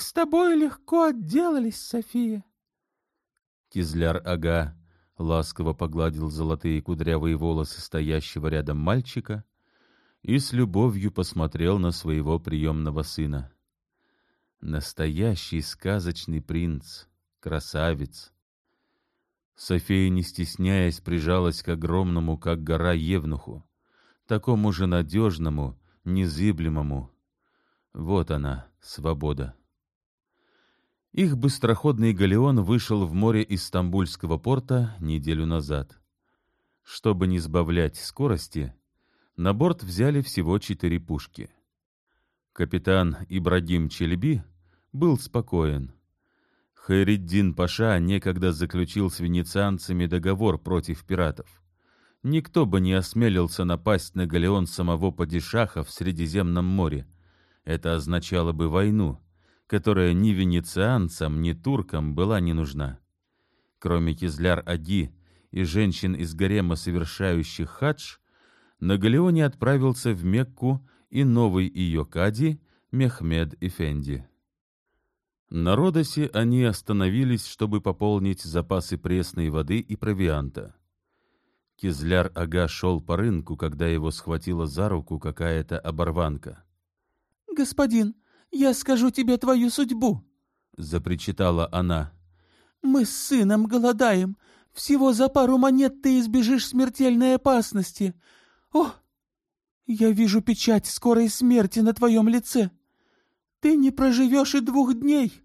с тобой легко отделались, София. Кизляр-ага ласково погладил золотые кудрявые волосы стоящего рядом мальчика и с любовью посмотрел на своего приемного сына. Настоящий сказочный принц, красавец. София, не стесняясь, прижалась к огромному, как гора, Евнуху, такому же надежному, незыблемому. Вот она, свобода. Их быстроходный галеон вышел в море из Стамбульского порта неделю назад. Чтобы не сбавлять скорости, на борт взяли всего четыре пушки. Капитан Ибрагим Челеби был спокоен. Хайреддин Паша некогда заключил с венецианцами договор против пиратов. Никто бы не осмелился напасть на галеон самого падишаха в Средиземном море. Это означало бы войну — которая ни венецианцам, ни туркам была не нужна. Кроме Кизляр-Аги и женщин из гарема, совершающих хадж, на Галеоне отправился в Мекку и новый ее кади Мехмед Эфенди. На Родосе они остановились, чтобы пополнить запасы пресной воды и провианта. Кизляр-ага шел по рынку, когда его схватила за руку какая-то оборванка. «Господин, я скажу тебе твою судьбу, — запричитала она. — Мы с сыном голодаем. Всего за пару монет ты избежишь смертельной опасности. О, я вижу печать скорой смерти на твоем лице. Ты не проживешь и двух дней.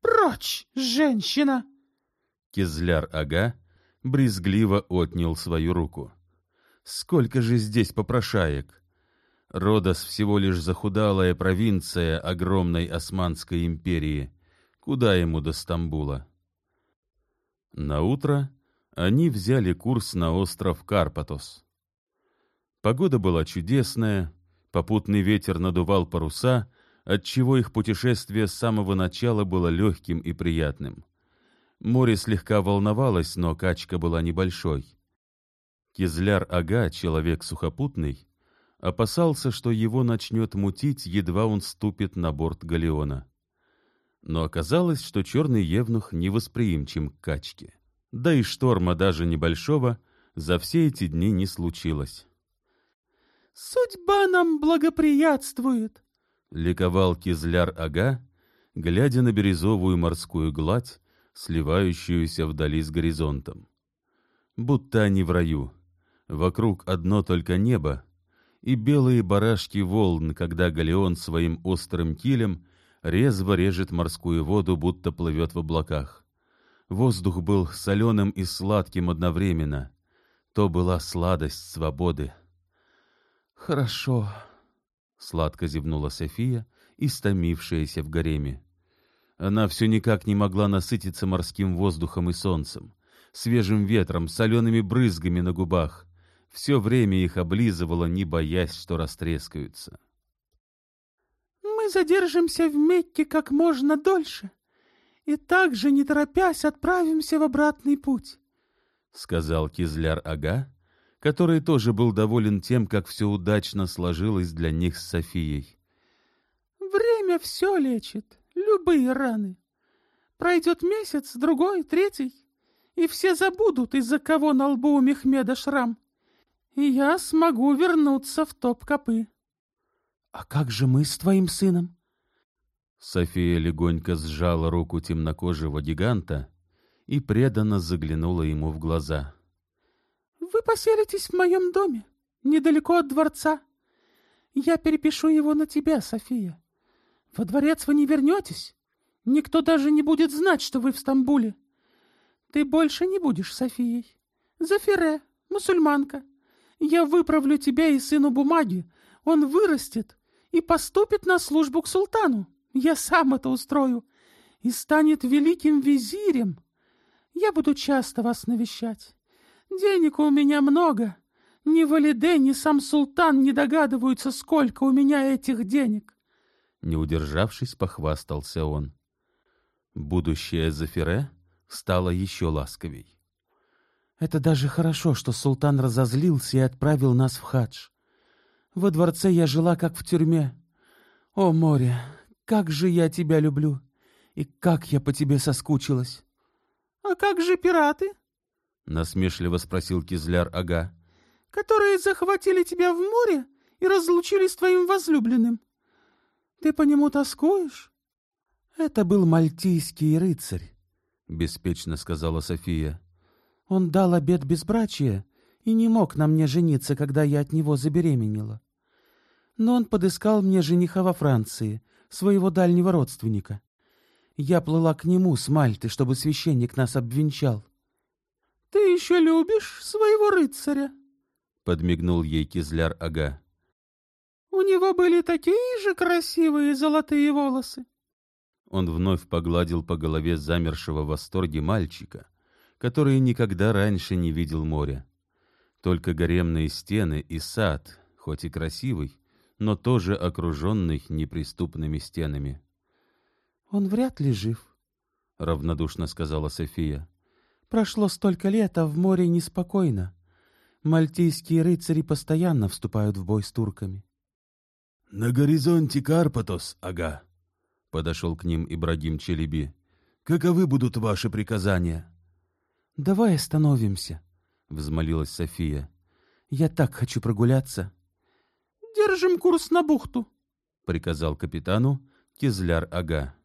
Прочь, женщина! Кизляр-ага брезгливо отнял свою руку. Сколько же здесь попрошаек! Родос всего лишь захудалая провинция огромной Османской империи. Куда ему до Стамбула? На утро они взяли курс на остров Карпатос. Погода была чудесная, попутный ветер надувал паруса, отчего их путешествие с самого начала было легким и приятным. Море слегка волновалось, но качка была небольшой. Кизляр-ага, человек сухопутный, опасался, что его начнет мутить, едва он ступит на борт галеона. Но оказалось, что черный евнух невосприимчив к качке. Да и шторма даже небольшого за все эти дни не случилось. «Судьба нам благоприятствует», — ликовал Кизляр-ага, глядя на бирюзовую морскую гладь, сливающуюся вдали с горизонтом. Будто они в раю. Вокруг одно только небо, и белые барашки волн, когда галеон своим острым килем резво режет морскую воду, будто плывет в облаках. Воздух был соленым и сладким одновременно. То была сладость свободы. «Хорошо», — сладко зевнула София, истомившаяся в гареме. Она все никак не могла насытиться морским воздухом и солнцем, свежим ветром, солеными брызгами на губах все время их облизывала, не боясь, что растрескаются. «Мы задержимся в Мекке как можно дольше и также, не торопясь, отправимся в обратный путь», — сказал Кизляр-ага, который тоже был доволен тем, как все удачно сложилось для них с Софией. «Время все лечит, любые раны. Пройдет месяц, другой, третий, и все забудут, из-за кого на лбу у Мехмеда шрам и я смогу вернуться в топ-копы. — А как же мы с твоим сыном? София легонько сжала руку темнокожего гиганта и преданно заглянула ему в глаза. — Вы поселитесь в моем доме, недалеко от дворца. Я перепишу его на тебя, София. Во дворец вы не вернетесь. Никто даже не будет знать, что вы в Стамбуле. Ты больше не будешь Софией. Зафире, мусульманка. Я выправлю тебя и сыну бумаги. Он вырастет и поступит на службу к султану. Я сам это устрою. И станет великим визирем. Я буду часто вас навещать. Денег у меня много. Ни Валиде, ни сам султан не догадываются, сколько у меня этих денег. Не удержавшись, похвастался он. Будущее Зафире стало еще ласковей. Это даже хорошо, что султан разозлился и отправил нас в хадж. Во дворце я жила, как в тюрьме. О, море, как же я тебя люблю! И как я по тебе соскучилась!» «А как же пираты?» — насмешливо спросил Кизляр Ага. «Которые захватили тебя в море и разлучили с твоим возлюбленным. Ты по нему тоскуешь?» «Это был мальтийский рыцарь», — беспечно сказала София. «Он дал обет безбрачия и не мог на мне жениться, когда я от него забеременела. Но он подыскал мне жениха во Франции, своего дальнего родственника. Я плыла к нему с Мальты, чтобы священник нас обвенчал. — Ты еще любишь своего рыцаря? — подмигнул ей Кизляр Ага. — У него были такие же красивые золотые волосы. Он вновь погладил по голове замершего в восторге мальчика, который никогда раньше не видел моря. Только гаремные стены и сад, хоть и красивый, но тоже окруженный неприступными стенами. «Он вряд ли жив», — равнодушно сказала София. «Прошло столько лет, а в море неспокойно. Мальтийские рыцари постоянно вступают в бой с турками». «На горизонте Карпатос, ага», — подошел к ним Ибрагим Челеби. «Каковы будут ваши приказания?» «Давай остановимся», — взмолилась София. «Я так хочу прогуляться». «Держим курс на бухту», — приказал капитану Кизляр Ага.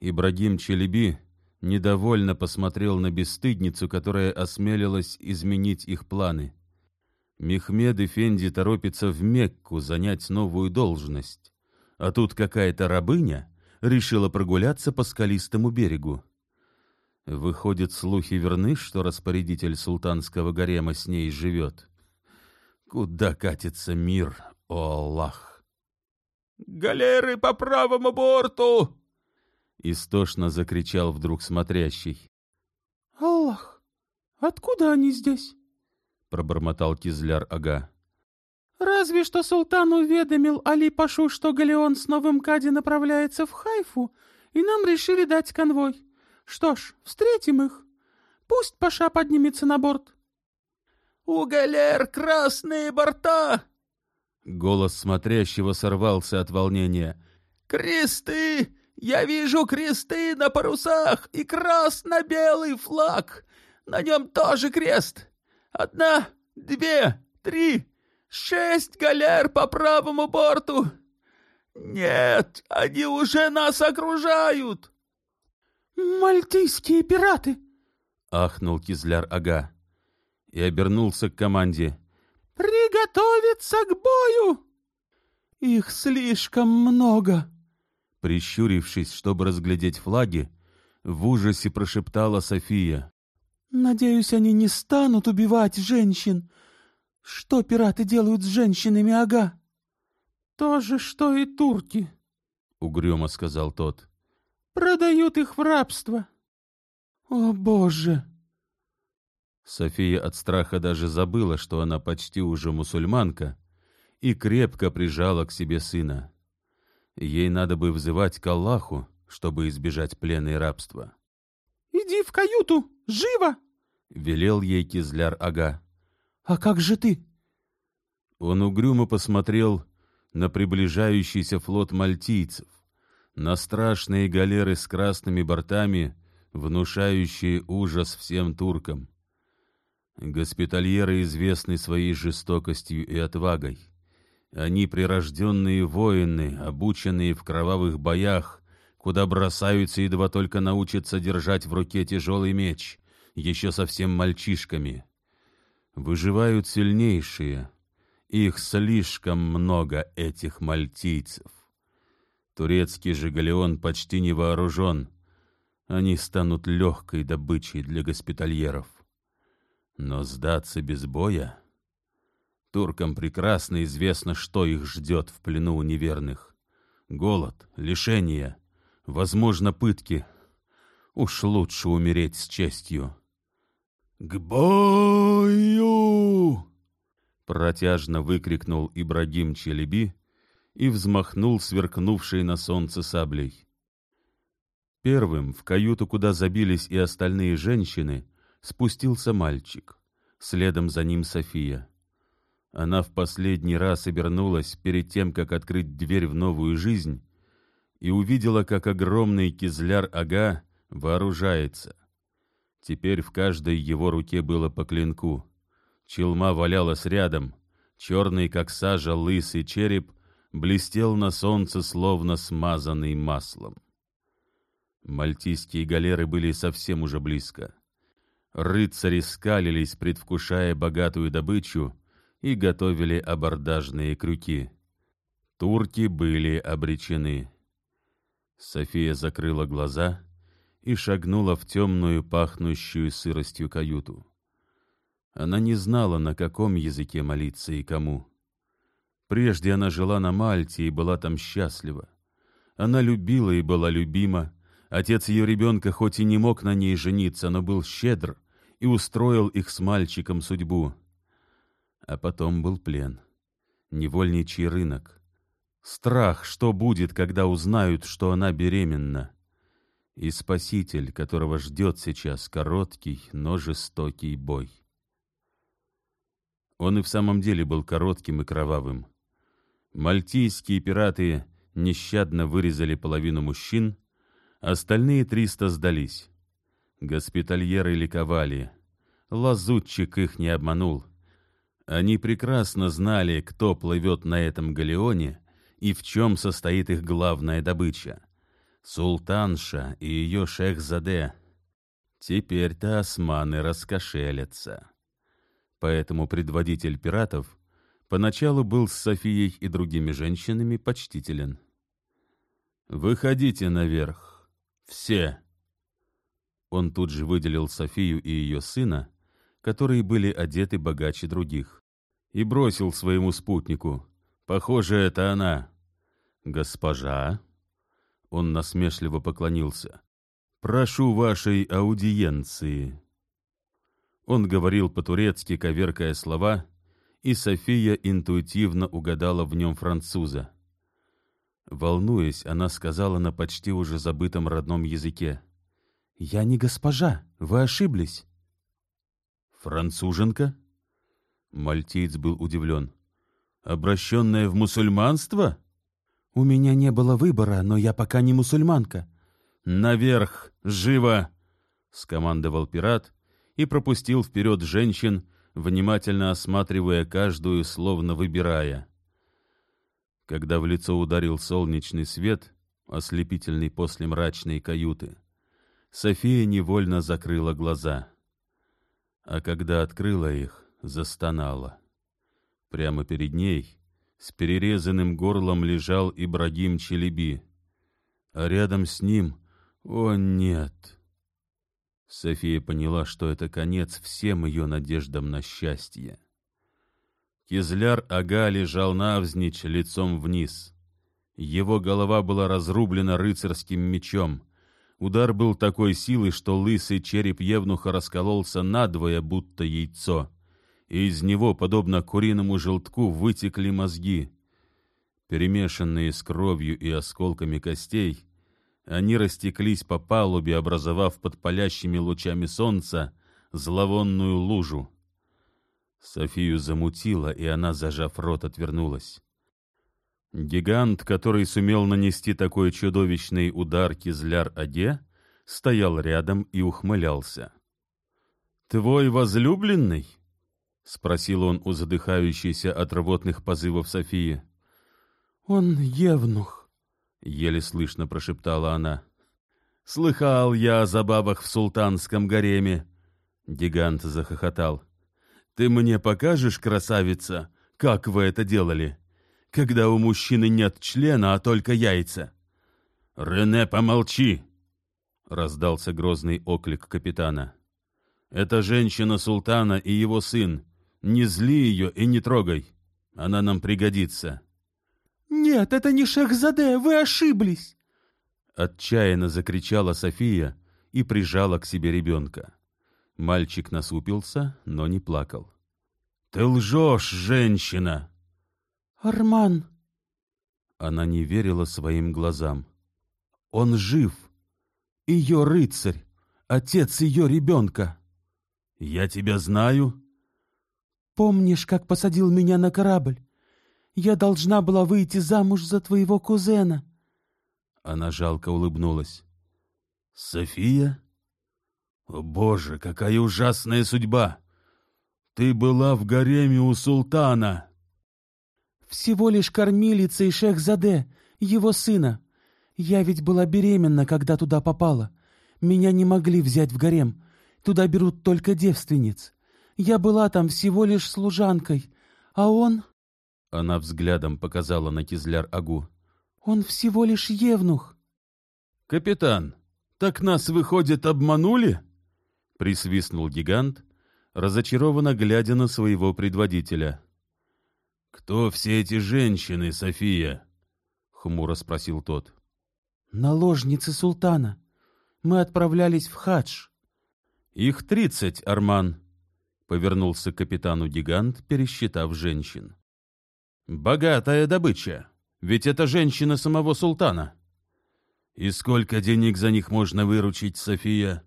Ибрагим Челеби недовольно посмотрел на бесстыдницу, которая осмелилась изменить их планы. Мехмед Эфенди торопится в Мекку занять новую должность, а тут какая-то рабыня решила прогуляться по скалистому берегу. Выходит, слухи верны, что распорядитель султанского гарема с ней живет. Куда катится мир, о Аллах? «Галеры по правому борту!» Истошно закричал вдруг смотрящий. «Аллах, откуда они здесь?» Пробормотал Кизляр Ага. «Разве что султан уведомил Али Пашу, что галеон с новым Кади направляется в Хайфу, и нам решили дать конвой. Что ж, встретим их. Пусть Паша поднимется на борт». «У галер красные борта!» Голос смотрящего сорвался от волнения. «Кресты! Я вижу кресты на парусах и красно-белый флаг. На нем тоже крест. Одна, две, три, шесть галер по правому борту. Нет, они уже нас окружают. Мальтийские пираты! Ахнул Кизляр Ага и обернулся к команде. «Приготовиться к бою!» «Их слишком много!» Прищурившись, чтобы разглядеть флаги, в ужасе прошептала София. «Надеюсь, они не станут убивать женщин. Что пираты делают с женщинами, ага?» «То же, что и турки», — угрюмо сказал тот. «Продают их в рабство». «О, Боже!» София от страха даже забыла, что она почти уже мусульманка, и крепко прижала к себе сына. Ей надо бы взывать к Аллаху, чтобы избежать плена и рабства. «Иди в каюту! Живо!» — велел ей Кизляр Ага. «А как же ты?» Он угрюмо посмотрел на приближающийся флот мальтийцев, на страшные галеры с красными бортами, внушающие ужас всем туркам. Госпитальеры известны своей жестокостью и отвагой. Они прирожденные воины, обученные в кровавых боях, куда бросаются, едва только научатся держать в руке тяжелый меч, еще совсем мальчишками. Выживают сильнейшие. Их слишком много, этих мальтийцев. Турецкий же галеон почти не вооружен. Они станут легкой добычей для госпитальеров. Но сдаться без боя... Туркам прекрасно известно, что их ждет в плену у неверных. Голод, лишение, возможно, пытки. Уж лучше умереть с честью. «К бою!» Протяжно выкрикнул Ибрагим Челеби и взмахнул сверкнувшей на солнце саблей. Первым в каюту, куда забились и остальные женщины, спустился мальчик. Следом за ним София. Она в последний раз обернулась перед тем, как открыть дверь в новую жизнь, и увидела, как огромный кизляр-ага вооружается. Теперь в каждой его руке было по клинку. Челма валялась рядом, черный, как сажа, лысый череп блестел на солнце, словно смазанный маслом. Мальтийские галеры были совсем уже близко. Рыцари скалились, предвкушая богатую добычу, и готовили абордажные крюки. Турки были обречены. София закрыла глаза и шагнула в темную, пахнущую сыростью каюту. Она не знала, на каком языке молиться и кому. Прежде она жила на Мальте и была там счастлива. Она любила и была любима. Отец ее ребенка хоть и не мог на ней жениться, но был щедр и устроил их с мальчиком судьбу. А потом был плен, невольничий рынок, Страх, что будет, когда узнают, что она беременна. И спаситель, которого ждет сейчас короткий, но жестокий бой. Он и в самом деле был коротким и кровавым. Мальтийские пираты нещадно вырезали половину мужчин, остальные триста сдались. Госпитальеры ликовали. Лазутчик их не обманул. Они прекрасно знали, кто плывет на этом галеоне — и в чем состоит их главная добыча. Султанша и ее шехзаде. Теперь-то османы раскошелятся. Поэтому предводитель пиратов поначалу был с Софией и другими женщинами почтителен. «Выходите наверх. Все!» Он тут же выделил Софию и ее сына, которые были одеты богаче других, и бросил своему спутнику. «Похоже, это она. «Госпожа?» Он насмешливо поклонился. «Прошу вашей аудиенции». Он говорил по-турецки, коверкая слова, и София интуитивно угадала в нем француза. Волнуясь, она сказала на почти уже забытом родном языке. «Я не госпожа, вы ошиблись». «Француженка?» Мальтиец был удивлен. «Обращенная в мусульманство?» «У меня не было выбора, но я пока не мусульманка». «Наверх! Живо!» — скомандовал пират и пропустил вперед женщин, внимательно осматривая каждую, словно выбирая. Когда в лицо ударил солнечный свет, ослепительный после мрачной каюты, София невольно закрыла глаза. А когда открыла их, застонала. Прямо перед ней с перерезанным горлом лежал Ибрагим Челеби. А рядом с ним... О, нет! София поняла, что это конец всем ее надеждам на счастье. Кизляр Ага лежал навзничь лицом вниз. Его голова была разрублена рыцарским мечом. Удар был такой силы, что лысый череп Евнуха раскололся надвое, будто яйцо и из него, подобно куриному желтку, вытекли мозги. Перемешанные с кровью и осколками костей, они растеклись по палубе, образовав под палящими лучами солнца зловонную лужу. Софию замутило, и она, зажав рот, отвернулась. Гигант, который сумел нанести такой чудовищный удар Кизляр-Аде, стоял рядом и ухмылялся. «Твой возлюбленный?» — спросил он у задыхающейся от рвотных позывов Софии. «Он евнух», — еле слышно прошептала она. «Слыхал я о забавах в султанском гареме», — гигант захохотал. «Ты мне покажешь, красавица, как вы это делали, когда у мужчины нет члена, а только яйца?» «Рене, помолчи!» — раздался грозный оклик капитана. «Это женщина султана и его сын, не зли ее и не трогай. Она нам пригодится. «Нет, это не Шехзаде, вы ошиблись!» Отчаянно закричала София и прижала к себе ребенка. Мальчик насупился, но не плакал. «Ты лжешь, женщина!» «Арман!» Она не верила своим глазам. «Он жив! Ее рыцарь! Отец ее ребенка!» «Я тебя знаю!» Помнишь, как посадил меня на корабль? Я должна была выйти замуж за твоего кузена. Она жалко улыбнулась. «София? О, Боже, какая ужасная судьба! Ты была в гареме у султана!» «Всего лишь кормилица и Шехзаде, его сына. Я ведь была беременна, когда туда попала. Меня не могли взять в гарем. Туда берут только девственниц. Я была там всего лишь служанкой, а он...» Она взглядом показала на Кизляр-Агу. «Он всего лишь евнух». «Капитан, так нас, выходит, обманули?» Присвистнул гигант, разочарованно глядя на своего предводителя. «Кто все эти женщины, София?» — хмуро спросил тот. «Наложницы султана. Мы отправлялись в хадж». «Их тридцать, Арман», — повернулся к капитану гигант, пересчитав женщин. «Богатая добыча, ведь это женщина самого султана». «И сколько денег за них можно выручить, София?»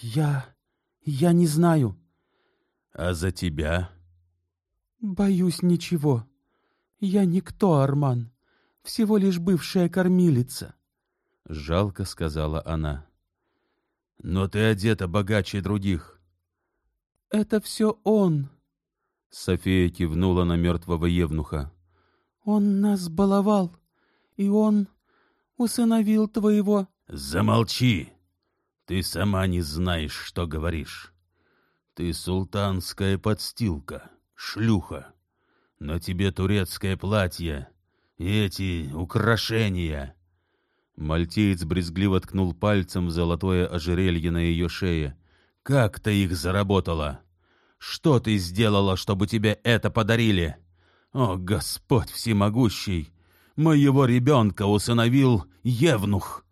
«Я... я не знаю». «А за тебя?» «Боюсь ничего. Я никто, Арман. Всего лишь бывшая кормилица». Жалко сказала она. «Но ты одета богаче других». «Это все он», — София кивнула на мертвого евнуха. «Он нас баловал, и он усыновил твоего...» «Замолчи! Ты сама не знаешь, что говоришь. Ты султанская подстилка, шлюха. На тебе турецкое платье и эти украшения». Мальтеец брезгливо ткнул пальцем в золотое ожерелье на ее шее. «Как ты их заработала? Что ты сделала, чтобы тебе это подарили? О, Господь всемогущий! Моего ребенка усыновил Евнух!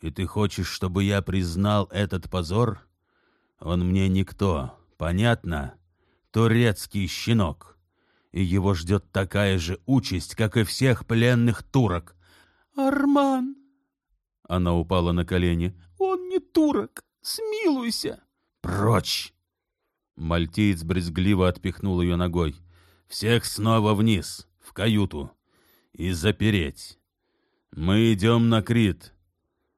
И ты хочешь, чтобы я признал этот позор? Он мне никто, понятно? Турецкий щенок. И его ждет такая же участь, как и всех пленных турок. «Арман!» Она упала на колени. «Он не турок! Смилуйся!» «Прочь!» Мальтиец брезгливо отпихнул ее ногой. «Всех снова вниз, в каюту, и запереть. Мы идем на Крит.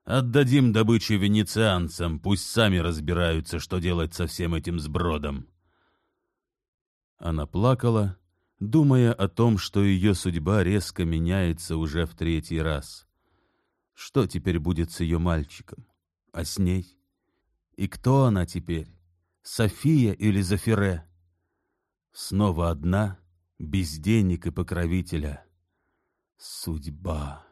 Отдадим добычу венецианцам, пусть сами разбираются, что делать со всем этим сбродом». Она плакала, думая о том, что ее судьба резко меняется уже в третий раз. Что теперь будет с ее мальчиком? А с ней? И кто она теперь? София или Зафире? Снова одна, без денег и покровителя. Судьба.